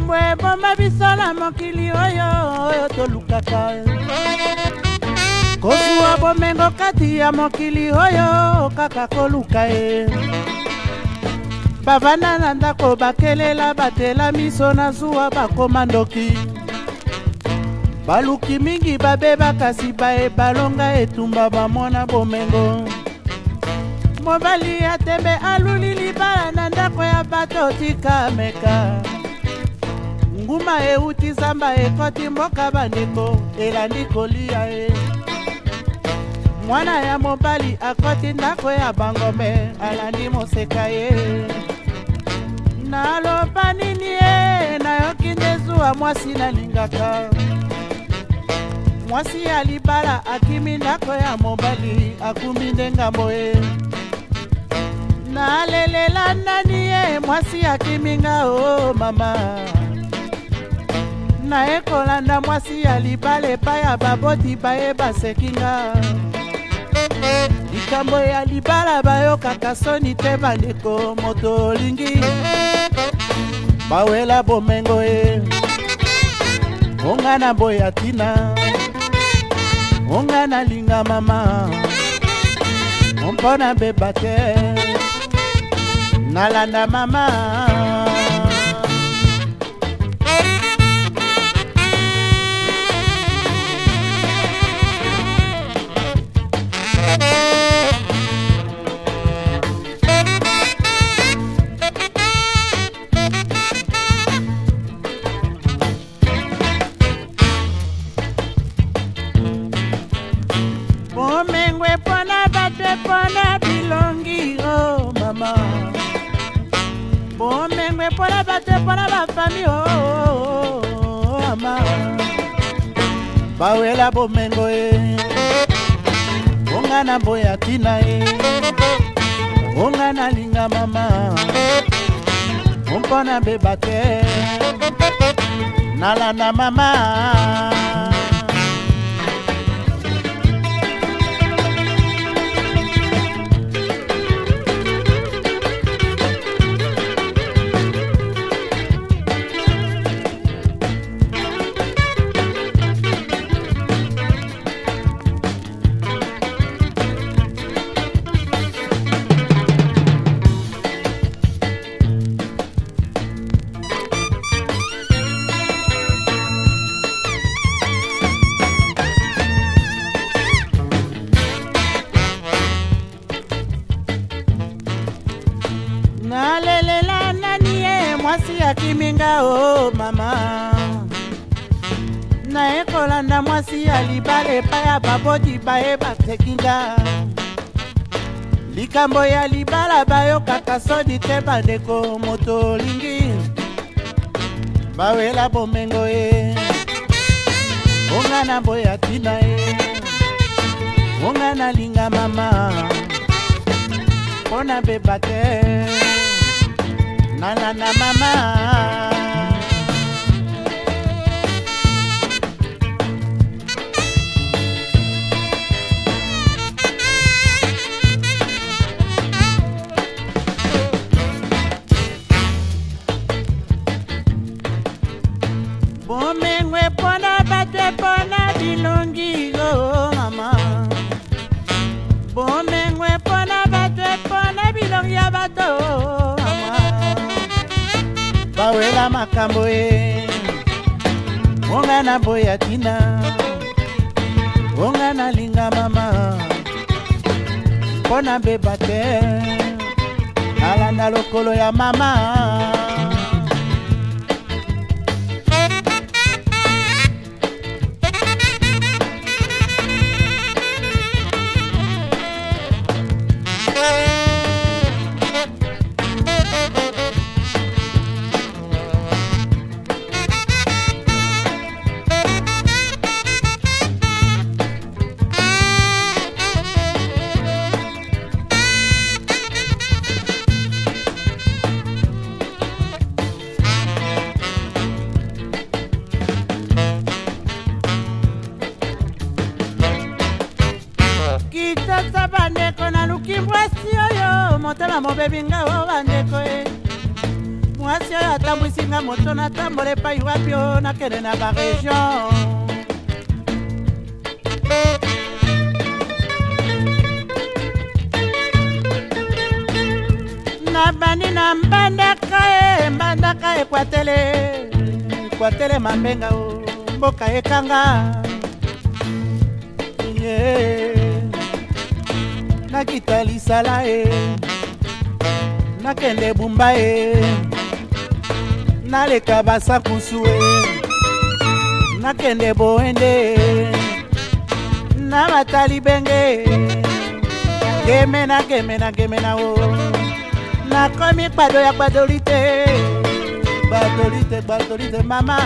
makambo eboma biso na mokili oyo oyo tolukaka kosuwa bomengo kati ya mokili oyo kaka koluka ye bavanda na ndako bakelela batela miso na zuwa bakoma ndoki baluki mingi babeba kasi baye balonga etumba bamona bomengo mobali atembe aluli libala na ndako ya bato tika meka nguma euti zamba ekoti mboka bandeko elandi kolia e mwana ya mobali akoti ndako ya bangome alandi moseka ye naloba nini ye nayoki nde zuwa mwasi nalingaka mwasi ya libala akimi ndako ya mobali akumbi nde ngambo ye nalelela nani ye mwasi akimi nga o oh, mama naye kolanda mwasi ya libala epai ya baboti baye basekinga likambo ya libala bayokaka soni te bandeko moto olingi bawela bomengo ye onga na boya ntina onga nalinga mama mpo na beba te nalanda mama mpona bilongi o oh, mama bomengwe mpona bato mpona bafami o oh, oh, mama bawela bomengo ye eh. bonga na mboya ntina ye eh. bonga nalinga mama ompona beba te nalanda mama nalelela nani ye mwasi akiminga o oh, mama naye kolanda mwasi ya libala epai ya baboti baye batekinga likambo ya libala bayokaka sodi te bandeko moto olingi bawela bomengo ye onga na boya ntina ye onga nalinga mama mpo nabeba te na na na mama. makambo ye onga na boya tina onga nalinga mama mpo nabeba te nalanda lokolo ya mama bandeko naluki mwasi oyo motema mobebi nga o bandeko e mwasi oyo atambwisi nga moto natambola epai wapi o nakende na baregion nabandi na mbandaka e mbandaka ekwatele ekwatele mambenga o mboka ekanga yeah. nakita lisala e nakende bumba e naleka basakusu e nakende boende e nalata libenge e, gemena gemena gemena o nakomi kpado ya gbadoli te gbadoli te gbadoli te mama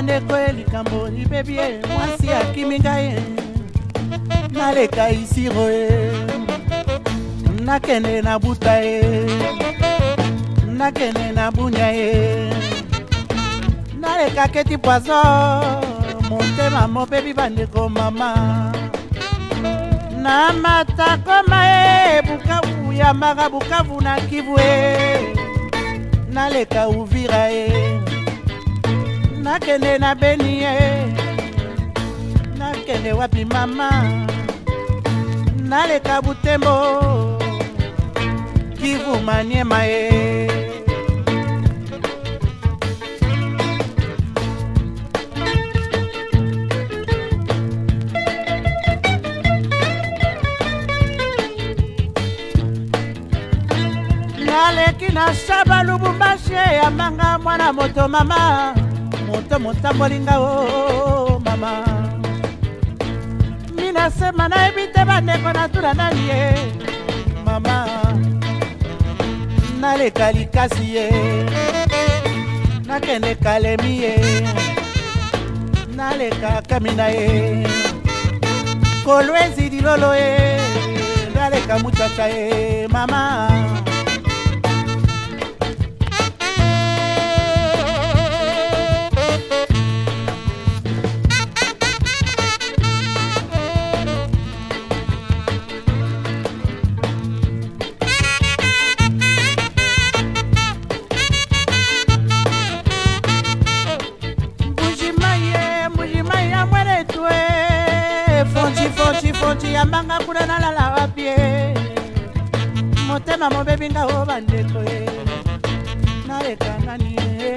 bandeko ye likambo libebi ye mwasi akimi ngai naleka isiro ye nakende na buta ye nakende na bunya ye naleka keti poiso motema mobebi bandeko mama na matakoma ye bukavu yamaka bukavu na kivu ye naleka uvira ye nakende na beni ye nakende wapi mama naleka butembo kivu maniema ye naleki na saba lubumbashi eyambanga mwana moto mama moto motambolinga o oh, oh, oh, mama minasema nayebi te bandeko natuna nani ye mama naleka likasi ye nakende kalemi ye naleka kamina ye kolwezi dilolo ye naleka muchacha ye mama nalinga o bandeko ye naleka nani e.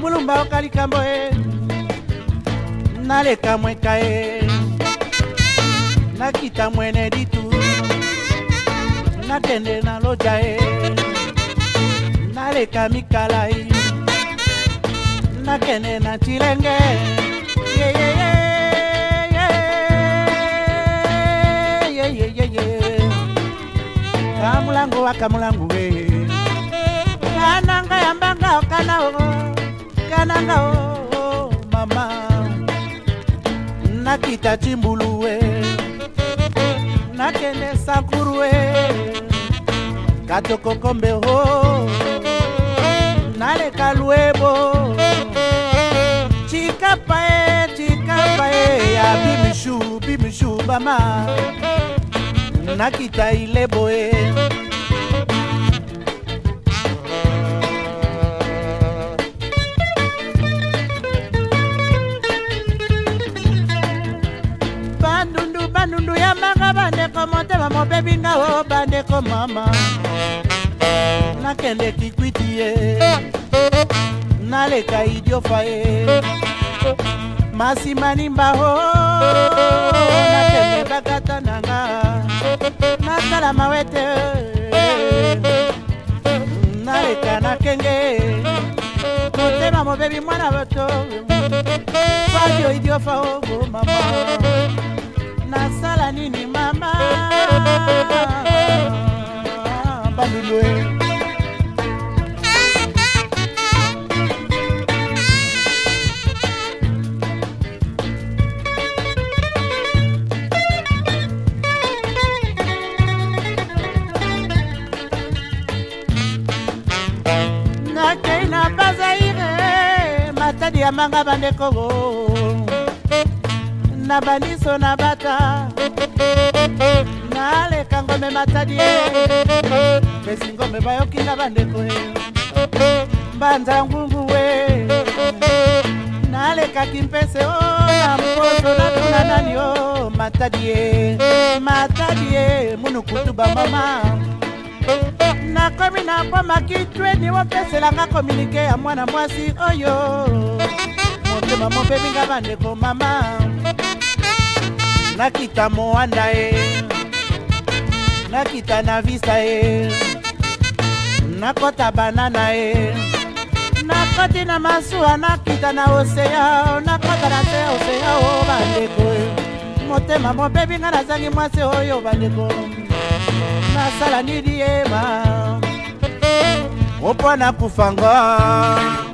mulumba oka likambo ye naleka mweka ye nakita mwene ditu nakende na loja ye naleka mikalai nakende na cilenge yeyeye yeah, yeah, yeah. waka mulangu we kananga yambanga okana o kananga o mama nakita cimbulu we nakende sakuru we katokokombe o naleka lwebo chikapa e chikapa e ya bimishu bimishu bama nakita ileboe na motema mobebi nga o bandeko mama nakende kikwiti ye naleka idiofa ye masimani mbaho nakende bakata nanga nasala mawete naleka nakenge motema mobebi mwana bato fadio idiofa ogo mama nasala nini mama bandulue nakei na bazaire matadi ya manga bandeko na bamiso na bata naleka ngombe matadi e pesi ngombe bayoki na bandeko e mbanza ngungu we nalekaki mpese o na mposo natuna nani o matadi e matadi e munukutu bamama nakomi na pomaki tweni opeselanga kominike ya mwana mwasi oyo motema mopeminga bandeko mama nakita mowanda ye nakita na visa ye nakɔta banana ye nakɔti na masuwa nakita na oseya nakɔta na se oseya o bandeko e. motema mobebi nga nazangi mwasi oyo bandeko nasala nini ye ma opo nakufango